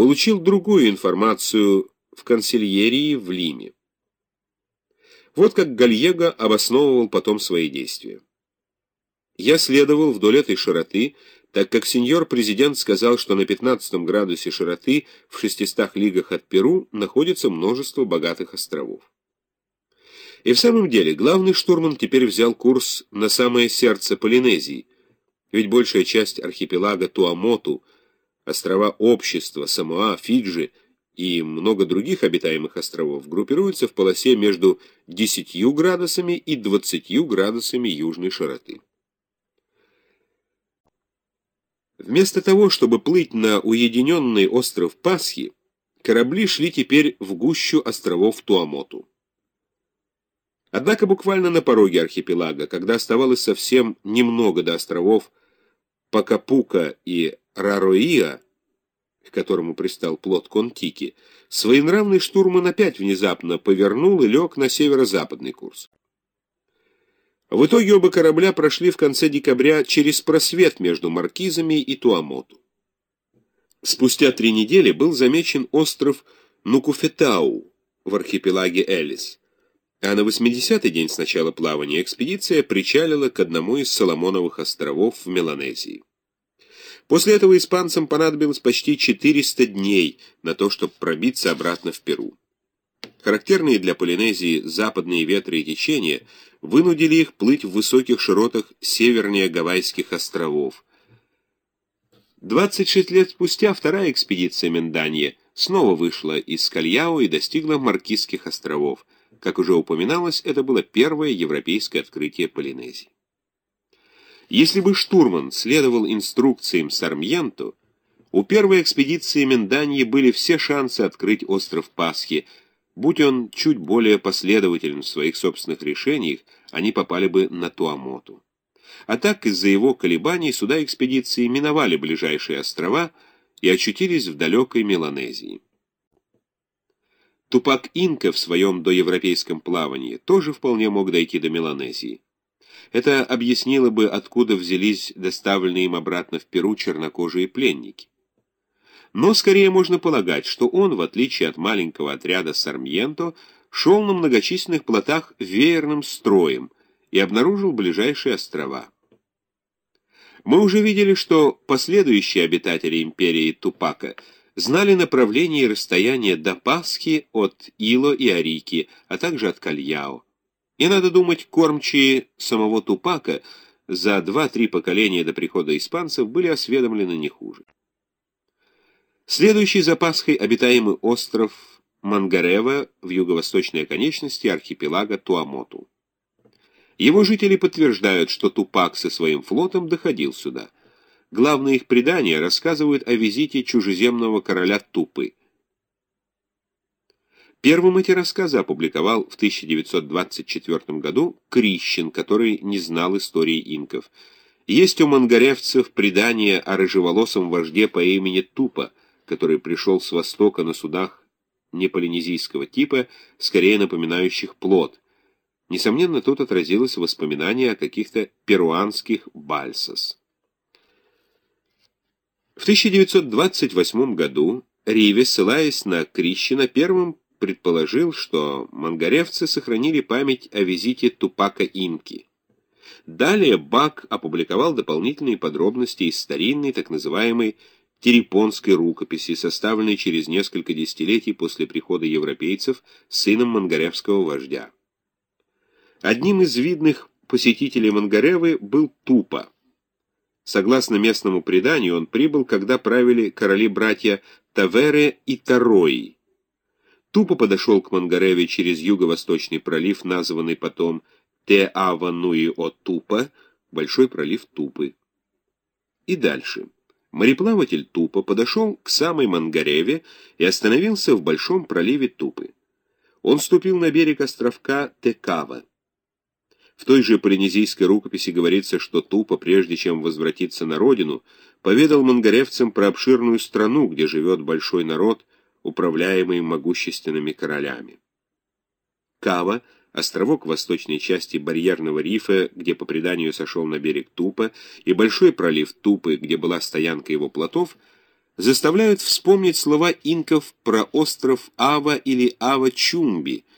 получил другую информацию в канцельерии в Лиме. Вот как Гальего обосновывал потом свои действия. Я следовал вдоль этой широты, так как сеньор-президент сказал, что на 15 градусе широты в 600 лигах от Перу находится множество богатых островов. И в самом деле главный штурман теперь взял курс на самое сердце Полинезии, ведь большая часть архипелага Туамоту, острова Общества, Самоа, Фиджи и много других обитаемых островов группируются в полосе между 10 градусами и 20 градусами южной широты. Вместо того, чтобы плыть на уединенный остров Пасхи, корабли шли теперь в гущу островов Туамоту. Однако буквально на пороге архипелага, когда оставалось совсем немного до островов Пакапука и Рароиа, к которому пристал плот Контики, своенравный штурман опять внезапно повернул и лег на северо-западный курс. В итоге оба корабля прошли в конце декабря через просвет между Маркизами и Туамоту. Спустя три недели был замечен остров Нукуфетау в архипелаге Элис. А на 80-й день с начала плавания экспедиция причалила к одному из Соломоновых островов в Меланезии. После этого испанцам понадобилось почти 400 дней на то, чтобы пробиться обратно в Перу. Характерные для Полинезии западные ветры и течения вынудили их плыть в высоких широтах севернее Гавайских островов. 26 лет спустя вторая экспедиция Менданье снова вышла из Кальяо и достигла Маркизских островов – как уже упоминалось, это было первое европейское открытие Полинезии. Если бы штурман следовал инструкциям Сармьенто, у первой экспедиции Менданьи были все шансы открыть остров Пасхи. Будь он чуть более последователен в своих собственных решениях, они попали бы на Туамоту. А так, из-за его колебаний, суда экспедиции миновали ближайшие острова и очутились в далекой Меланезии. Тупак Инка в своем доевропейском плавании тоже вполне мог дойти до Меланезии. Это объяснило бы, откуда взялись доставленные им обратно в Перу чернокожие пленники. Но скорее можно полагать, что он, в отличие от маленького отряда Сармьенто, шел на многочисленных плотах веерным строем и обнаружил ближайшие острова. Мы уже видели, что последующие обитатели империи Тупака – знали направление и расстояние до Пасхи от Ило и Арики, а также от Кальяо. И, надо думать, кормчие самого Тупака за два-три поколения до прихода испанцев были осведомлены не хуже. Следующий за Пасхой обитаемый остров Мангарева в юго-восточной оконечности архипелага Туамоту. Его жители подтверждают, что Тупак со своим флотом доходил сюда – Главные их предания рассказывают о визите чужеземного короля Тупы. Первым эти рассказы опубликовал в 1924 году Крищин, который не знал истории инков. Есть у мангаревцев предание о рыжеволосом вожде по имени Тупа, который пришел с востока на судах неполинезийского типа, скорее напоминающих плод. Несомненно, тут отразилось воспоминание о каких-то перуанских бальсос. В 1928 году Риве, ссылаясь на Крищина, первым предположил, что мангаревцы сохранили память о визите Тупака Инки. Далее Бак опубликовал дополнительные подробности из старинной, так называемой, Терепонской рукописи, составленной через несколько десятилетий после прихода европейцев сыном мангаревского вождя. Одним из видных посетителей Мангаревы был Тупа. Согласно местному преданию, он прибыл, когда правили короли-братья Тавере и Тарои. Тупо подошел к Мангареве через юго-восточный пролив, названный потом Те-Ава-Нуи-О-Тупа, Большой пролив Тупы. И дальше. Мореплаватель Тупа подошел к самой Мангареве и остановился в Большом проливе Тупы. Он ступил на берег островка Текава. В той же полинезийской рукописи говорится, что Тупо, прежде чем возвратиться на родину, поведал мангаревцам про обширную страну, где живет большой народ, управляемый могущественными королями. Кава — островок восточной части барьерного рифа, где по преданию сошел на берег Тупа, и большой пролив Тупы, где была стоянка его плотов, заставляют вспомнить слова инков про остров Ава или Ава-Чумби –